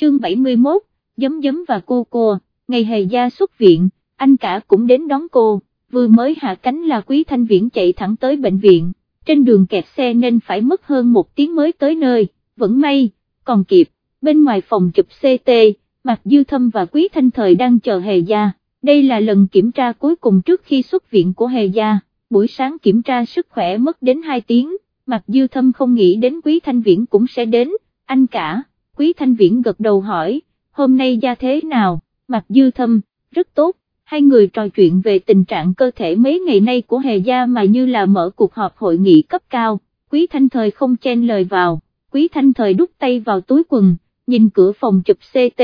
chương 71, giấm giấm và cô cô, ngày hề gia xuất viện, anh cả cũng đến đón cô, vừa mới hạ cánh là Quý Thanh Viễn chạy thẳng tới bệnh viện, trên đường kẹt xe nên phải mất hơn một tiếng mới tới nơi, vẫn may, còn kịp, bên ngoài phòng chụp CT, Mạc Dư Thâm và Quý Thanh Thời đang chờ hề gia, đây là lần kiểm tra cuối cùng trước khi xuất viện của hề gia, buổi sáng kiểm tra sức khỏe mất đến 2 tiếng, Mạc Dư Thâm không nghĩ đến Quý Thanh Viễn cũng sẽ đến, anh cả, Quý Thanh Viễn gật đầu hỏi, hôm nay gia thế nào, Mặt Dư Thâm, rất tốt, hai người trò chuyện về tình trạng cơ thể mấy ngày nay của Hề Gia mà như là mở cuộc họp hội nghị cấp cao, Quý Thanh Thời không chen lời vào, Quý Thanh Thời đút tay vào túi quần, nhìn cửa phòng chụp CT,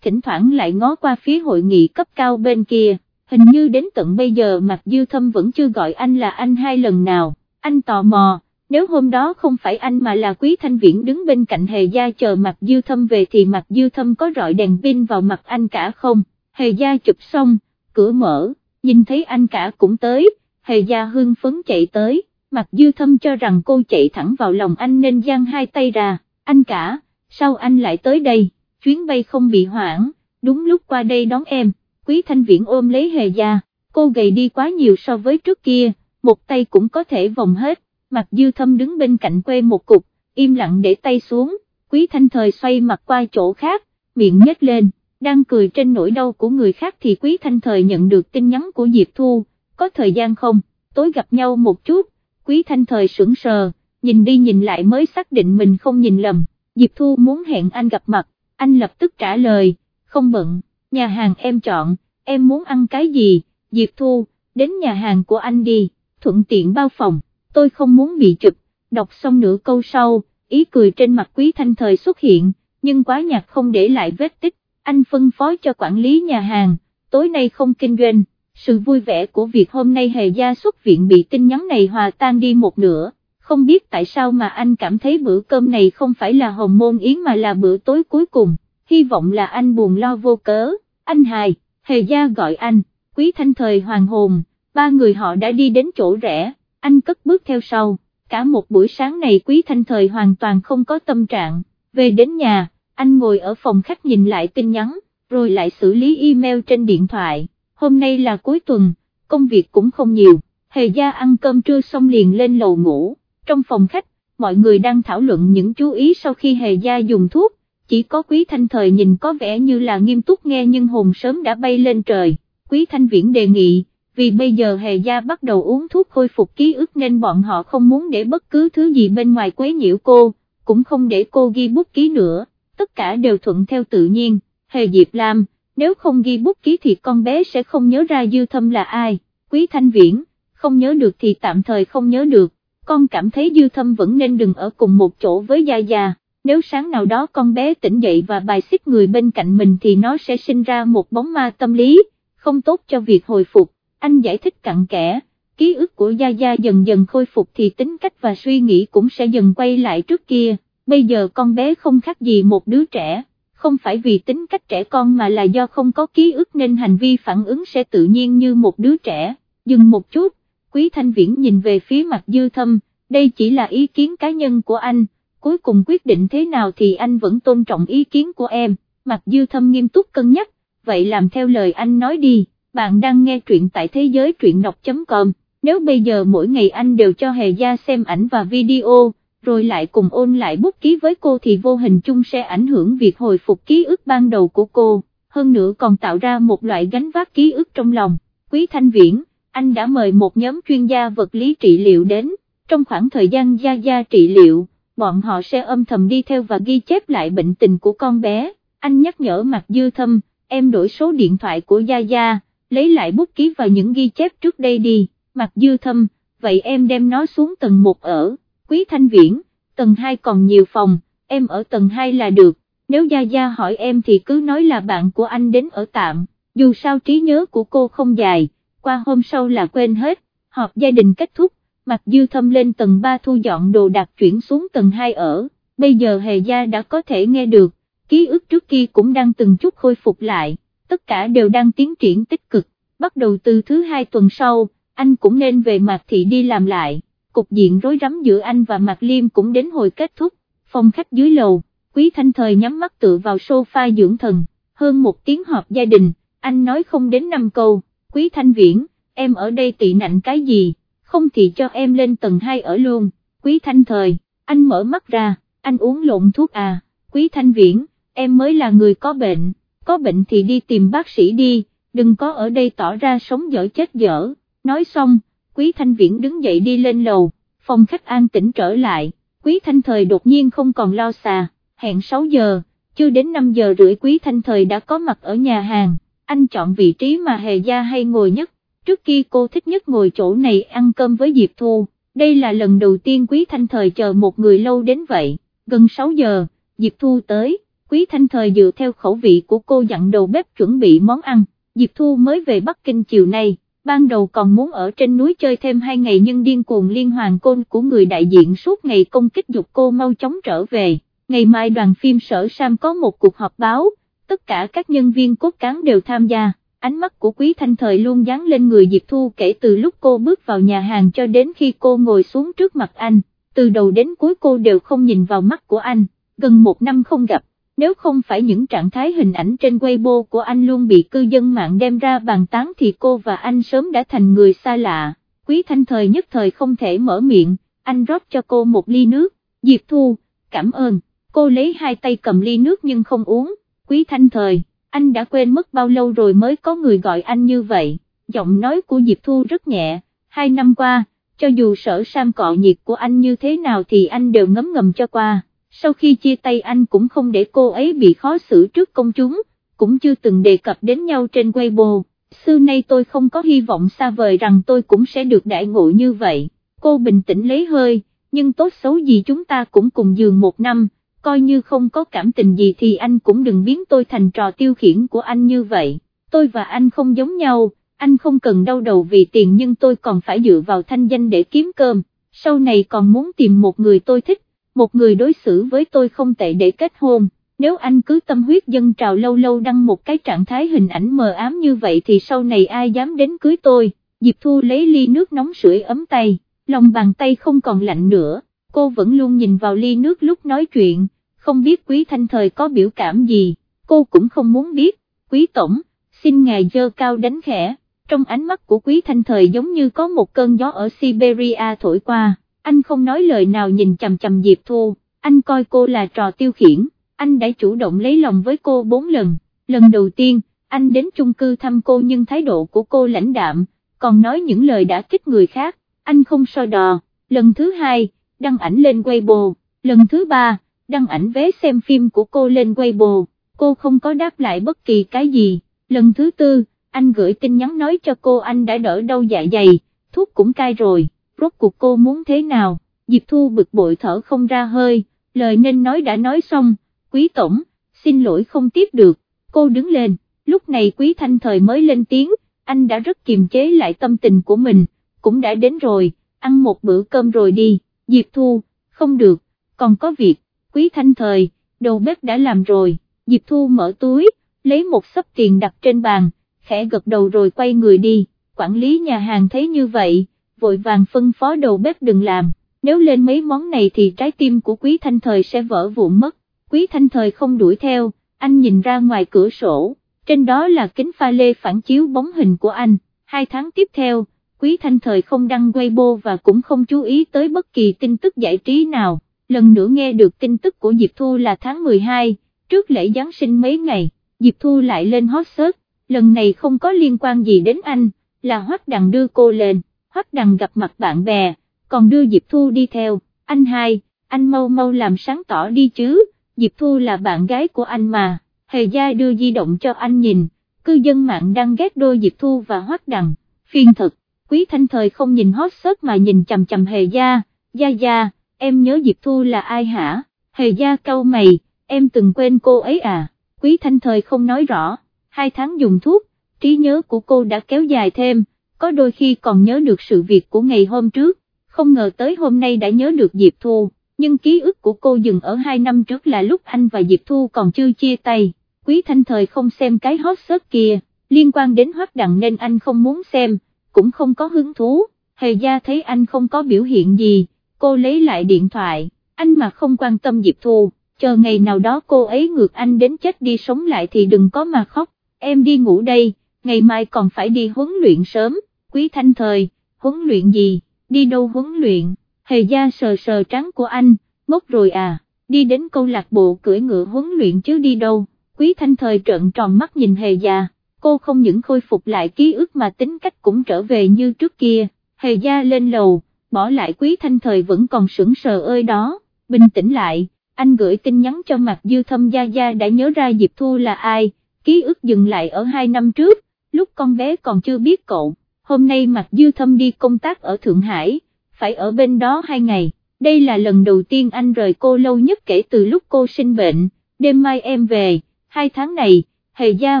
thỉnh thoảng lại ngó qua phía hội nghị cấp cao bên kia, hình như đến tận bây giờ Mạc Dư Thâm vẫn chưa gọi anh là anh hai lần nào, anh tò mò nếu hôm đó không phải anh mà là Quý Thanh Viễn đứng bên cạnh Hề Gia chờ Mạc Dư Thâm về thì Mạc Dư Thâm có rọi đèn pin vào mặt anh cả không, Hề Gia chụp xong, cửa mở, nhìn thấy anh cả cũng tới, Hề Gia hưng phấn chạy tới, Mạc Dư Thâm cho rằng cô chạy thẳng vào lòng anh nên giang hai tay ra, anh cả, sao anh lại tới đây, chuyến bay không bị hoãn, đúng lúc qua đây đón em, Quý Thanh Viễn ôm lấy Hề Gia, cô gầy đi quá nhiều so với trước kia, một tay cũng có thể vòng hết mặt dư thâm đứng bên cạnh quê một cục, im lặng để tay xuống, quý thanh thời xoay mặt qua chỗ khác, miệng nhếch lên, đang cười trên nỗi đau của người khác thì quý thanh thời nhận được tin nhắn của Diệp Thu, có thời gian không, tối gặp nhau một chút, quý thanh thời sững sờ, nhìn đi nhìn lại mới xác định mình không nhìn lầm, Diệp Thu muốn hẹn anh gặp mặt, anh lập tức trả lời, không bận, nhà hàng em chọn, em muốn ăn cái gì, Diệp Thu, đến nhà hàng của anh đi, thuận tiện bao phòng tôi không muốn bị chụp, đọc xong nửa câu sau, ý cười trên mặt quý thanh thời xuất hiện, nhưng quá nhạt không để lại vết tích, anh phân phó cho quản lý nhà hàng, tối nay không kinh doanh, sự vui vẻ của việc hôm nay hề gia xuất viện bị tin nhắn này hòa tan đi một nửa, không biết tại sao mà anh cảm thấy bữa cơm này không phải là hồng môn yến mà là bữa tối cuối cùng, hy vọng là anh buồn lo vô cớ, anh hài, hề gia gọi anh, quý thanh thời hoàng hồn, ba người họ đã đi đến chỗ rẽ anh cất bước theo sau, cả một buổi sáng này quý thanh thời hoàn toàn không có tâm trạng, về đến nhà, anh ngồi ở phòng khách nhìn lại tin nhắn, rồi lại xử lý email trên điện thoại, hôm nay là cuối tuần, công việc cũng không nhiều, hề gia ăn cơm trưa xong liền lên lầu ngủ, trong phòng khách, mọi người đang thảo luận những chú ý sau khi hề gia dùng thuốc, chỉ có quý thanh thời nhìn có vẻ như là nghiêm túc nghe nhưng hồn sớm đã bay lên trời, quý thanh viễn đề nghị, vì bây giờ hề gia bắt đầu uống thuốc khôi phục ký ức nên bọn họ không muốn để bất cứ thứ gì bên ngoài quấy nhiễu cô, cũng không để cô ghi bút ký nữa, tất cả đều thuận theo tự nhiên, hề Diệp Lam, nếu không ghi bút ký thì con bé sẽ không nhớ ra dư thâm là ai, quý thanh viễn, không nhớ được thì tạm thời không nhớ được, con cảm thấy dư thâm vẫn nên đừng ở cùng một chỗ với Gia Gia, nếu sáng nào đó con bé tỉnh dậy và bài xích người bên cạnh mình thì nó sẽ sinh ra một bóng ma tâm lý, không tốt cho việc hồi phục anh giải thích cặn kẽ, ký ức của Gia Gia dần dần khôi phục thì tính cách và suy nghĩ cũng sẽ dần quay lại trước kia, bây giờ con bé không khác gì một đứa trẻ, không phải vì tính cách trẻ con mà là do không có ký ức nên hành vi phản ứng sẽ tự nhiên như một đứa trẻ, dừng một chút, Quý Thanh Viễn nhìn về phía mặt dư thâm, đây chỉ là ý kiến cá nhân của anh, cuối cùng quyết định thế nào thì anh vẫn tôn trọng ý kiến của em, mặt dư thâm nghiêm túc cân nhắc, vậy làm theo lời anh nói đi bạn đang nghe truyện tại thế giới truyện đọc.com, nếu bây giờ mỗi ngày anh đều cho Hề Gia xem ảnh và video, rồi lại cùng ôn lại bút ký với cô thì vô hình chung sẽ ảnh hưởng việc hồi phục ký ức ban đầu của cô, hơn nữa còn tạo ra một loại gánh vác ký ức trong lòng. Quý Thanh Viễn, anh đã mời một nhóm chuyên gia vật lý trị liệu đến, trong khoảng thời gian Gia Gia trị liệu, bọn họ sẽ âm thầm đi theo và ghi chép lại bệnh tình của con bé, anh nhắc nhở mặt dư thâm, em đổi số điện thoại của Gia Gia lấy lại bút ký và những ghi chép trước đây đi, mặt dư thâm, vậy em đem nó xuống tầng 1 ở, quý thanh viễn, tầng 2 còn nhiều phòng, em ở tầng 2 là được, nếu Gia Gia hỏi em thì cứ nói là bạn của anh đến ở tạm, dù sao trí nhớ của cô không dài, qua hôm sau là quên hết, họp gia đình kết thúc, mặt dư thâm lên tầng 3 thu dọn đồ đạc chuyển xuống tầng 2 ở, bây giờ Hề Gia đã có thể nghe được, ký ức trước kia cũng đang từng chút khôi phục lại tất cả đều đang tiến triển tích cực, bắt đầu từ thứ hai tuần sau, anh cũng nên về Mạc Thị đi làm lại, cục diện rối rắm giữa anh và Mạc Liêm cũng đến hồi kết thúc, phòng khách dưới lầu, Quý Thanh Thời nhắm mắt tựa vào sofa dưỡng thần, hơn một tiếng họp gia đình, anh nói không đến năm câu, Quý Thanh Viễn, em ở đây tị nạnh cái gì, không thì cho em lên tầng 2 ở luôn, Quý Thanh Thời, anh mở mắt ra, anh uống lộn thuốc à, Quý Thanh Viễn, em mới là người có bệnh, có bệnh thì đi tìm bác sĩ đi, đừng có ở đây tỏ ra sống dở chết dở, nói xong, Quý Thanh Viễn đứng dậy đi lên lầu, phòng khách an tĩnh trở lại, Quý Thanh Thời đột nhiên không còn lo xà, hẹn 6 giờ, chưa đến 5 giờ rưỡi Quý Thanh Thời đã có mặt ở nhà hàng, anh chọn vị trí mà Hề Gia hay ngồi nhất, trước kia cô thích nhất ngồi chỗ này ăn cơm với Diệp Thu, đây là lần đầu tiên Quý Thanh Thời chờ một người lâu đến vậy, gần 6 giờ, Diệp Thu tới, Quý Thanh Thời dựa theo khẩu vị của cô dặn đầu bếp chuẩn bị món ăn, Diệp Thu mới về Bắc Kinh chiều nay, ban đầu còn muốn ở trên núi chơi thêm hai ngày nhưng điên cuồng liên hoàn côn của người đại diện suốt ngày công kích dục cô mau chóng trở về, ngày mai đoàn phim sở Sam có một cuộc họp báo, tất cả các nhân viên cốt cán đều tham gia, ánh mắt của Quý Thanh Thời luôn dán lên người Diệp Thu kể từ lúc cô bước vào nhà hàng cho đến khi cô ngồi xuống trước mặt anh, từ đầu đến cuối cô đều không nhìn vào mắt của anh, gần một năm không gặp nếu không phải những trạng thái hình ảnh trên Weibo của anh luôn bị cư dân mạng đem ra bàn tán thì cô và anh sớm đã thành người xa lạ, quý thanh thời nhất thời không thể mở miệng, anh rót cho cô một ly nước, Diệp Thu, cảm ơn, cô lấy hai tay cầm ly nước nhưng không uống, quý thanh thời, anh đã quên mất bao lâu rồi mới có người gọi anh như vậy, giọng nói của Diệp Thu rất nhẹ, hai năm qua, cho dù sở sam cọ nhiệt của anh như thế nào thì anh đều ngấm ngầm cho qua sau khi chia tay anh cũng không để cô ấy bị khó xử trước công chúng, cũng chưa từng đề cập đến nhau trên Weibo, xưa nay tôi không có hy vọng xa vời rằng tôi cũng sẽ được đại ngộ như vậy, cô bình tĩnh lấy hơi, nhưng tốt xấu gì chúng ta cũng cùng giường một năm, coi như không có cảm tình gì thì anh cũng đừng biến tôi thành trò tiêu khiển của anh như vậy, tôi và anh không giống nhau, anh không cần đau đầu vì tiền nhưng tôi còn phải dựa vào thanh danh để kiếm cơm, sau này còn muốn tìm một người tôi thích một người đối xử với tôi không tệ để kết hôn, nếu anh cứ tâm huyết dân trào lâu lâu đăng một cái trạng thái hình ảnh mờ ám như vậy thì sau này ai dám đến cưới tôi, Diệp Thu lấy ly nước nóng sưởi ấm tay, lòng bàn tay không còn lạnh nữa, cô vẫn luôn nhìn vào ly nước lúc nói chuyện, không biết quý thanh thời có biểu cảm gì, cô cũng không muốn biết, quý tổng, xin ngài dơ cao đánh khẽ, trong ánh mắt của quý thanh thời giống như có một cơn gió ở Siberia thổi qua anh không nói lời nào nhìn chầm chầm Diệp Thu, anh coi cô là trò tiêu khiển, anh đã chủ động lấy lòng với cô bốn lần, lần đầu tiên, anh đến chung cư thăm cô nhưng thái độ của cô lãnh đạm, còn nói những lời đã kích người khác, anh không so đò, lần thứ hai, đăng ảnh lên Weibo, lần thứ ba, đăng ảnh vé xem phim của cô lên Weibo, cô không có đáp lại bất kỳ cái gì, lần thứ tư, anh gửi tin nhắn nói cho cô anh đã đỡ đau dạ dày, thuốc cũng cai rồi rốt cuộc cô muốn thế nào, Diệp Thu bực bội thở không ra hơi, lời nên nói đã nói xong, quý tổng, xin lỗi không tiếp được, cô đứng lên, lúc này quý thanh thời mới lên tiếng, anh đã rất kiềm chế lại tâm tình của mình, cũng đã đến rồi, ăn một bữa cơm rồi đi, Diệp Thu, không được, còn có việc, quý thanh thời, đầu bếp đã làm rồi, Diệp Thu mở túi, lấy một sấp tiền đặt trên bàn, khẽ gật đầu rồi quay người đi, quản lý nhà hàng thấy như vậy, vội vàng phân phó đầu bếp đừng làm, nếu lên mấy món này thì trái tim của quý thanh thời sẽ vỡ vụn mất, quý thanh thời không đuổi theo, anh nhìn ra ngoài cửa sổ, trên đó là kính pha lê phản chiếu bóng hình của anh, hai tháng tiếp theo, quý thanh thời không đăng Weibo và cũng không chú ý tới bất kỳ tin tức giải trí nào, lần nữa nghe được tin tức của Diệp Thu là tháng 12, trước lễ Giáng sinh mấy ngày, Diệp Thu lại lên hot search, lần này không có liên quan gì đến anh, là Hoắc Đằng đưa cô lên. Hoắc Đằng gặp mặt bạn bè, còn đưa Diệp Thu đi theo, anh hai, anh mau mau làm sáng tỏ đi chứ, Diệp Thu là bạn gái của anh mà, Hề Gia đưa di động cho anh nhìn, cư dân mạng đang ghét đôi Diệp Thu và Hoắc Đằng, phiên thực, Quý Thanh Thời không nhìn hot search mà nhìn chầm chầm Hề Gia, Gia Gia, em nhớ Diệp Thu là ai hả, Hề Gia câu mày, em từng quên cô ấy à, Quý Thanh Thời không nói rõ, hai tháng dùng thuốc, trí nhớ của cô đã kéo dài thêm, có đôi khi còn nhớ được sự việc của ngày hôm trước, không ngờ tới hôm nay đã nhớ được Diệp Thu, nhưng ký ức của cô dừng ở hai năm trước là lúc anh và Diệp Thu còn chưa chia tay, Quý Thanh Thời không xem cái hot search kia, liên quan đến hoác đặng nên anh không muốn xem, cũng không có hứng thú, hề gia thấy anh không có biểu hiện gì, cô lấy lại điện thoại, anh mà không quan tâm Diệp Thu, chờ ngày nào đó cô ấy ngược anh đến chết đi sống lại thì đừng có mà khóc, em đi ngủ đây, ngày mai còn phải đi huấn luyện sớm, quý thanh thời, huấn luyện gì, đi đâu huấn luyện, hề gia sờ sờ trắng của anh, ngốc rồi à, đi đến câu lạc bộ cưỡi ngựa huấn luyện chứ đi đâu, quý thanh thời trợn tròn mắt nhìn hề gia, cô không những khôi phục lại ký ức mà tính cách cũng trở về như trước kia, hề gia lên lầu, bỏ lại quý thanh thời vẫn còn sững sờ ơi đó, bình tĩnh lại, anh gửi tin nhắn cho mặt dư thâm gia gia đã nhớ ra Diệp Thu là ai, ký ức dừng lại ở hai năm trước, lúc con bé còn chưa biết cậu, hôm nay Mạc dư thâm đi công tác ở Thượng Hải, phải ở bên đó hai ngày, đây là lần đầu tiên anh rời cô lâu nhất kể từ lúc cô sinh bệnh, đêm mai em về, hai tháng này, Hề Gia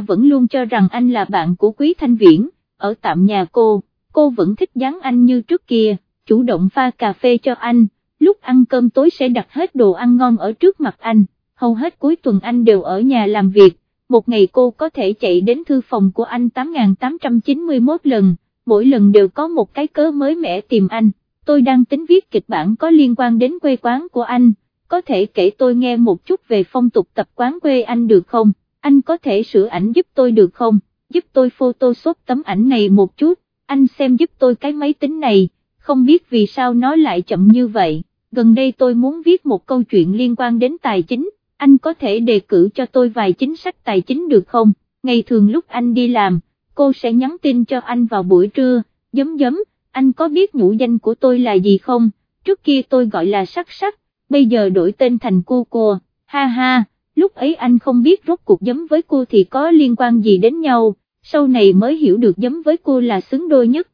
vẫn luôn cho rằng anh là bạn của Quý Thanh Viễn, ở tạm nhà cô, cô vẫn thích dáng anh như trước kia, chủ động pha cà phê cho anh, lúc ăn cơm tối sẽ đặt hết đồ ăn ngon ở trước mặt anh, hầu hết cuối tuần anh đều ở nhà làm việc, một ngày cô có thể chạy đến thư phòng của anh 8.891 lần, mỗi lần đều có một cái cớ mới mẻ tìm anh, tôi đang tính viết kịch bản có liên quan đến quê quán của anh, có thể kể tôi nghe một chút về phong tục tập quán quê anh được không, anh có thể sửa ảnh giúp tôi được không, giúp tôi photoshop tấm ảnh này một chút, anh xem giúp tôi cái máy tính này, không biết vì sao nó lại chậm như vậy, gần đây tôi muốn viết một câu chuyện liên quan đến tài chính, anh có thể đề cử cho tôi vài chính sách tài chính được không, ngày thường lúc anh đi làm, cô sẽ nhắn tin cho anh vào buổi trưa, giấm giấm, anh có biết nhũ danh của tôi là gì không, trước kia tôi gọi là sắc sắc, bây giờ đổi tên thành cô cô, ha ha, lúc ấy anh không biết rốt cuộc giấm với cô thì có liên quan gì đến nhau, sau này mới hiểu được giấm với cô là xứng đôi nhất.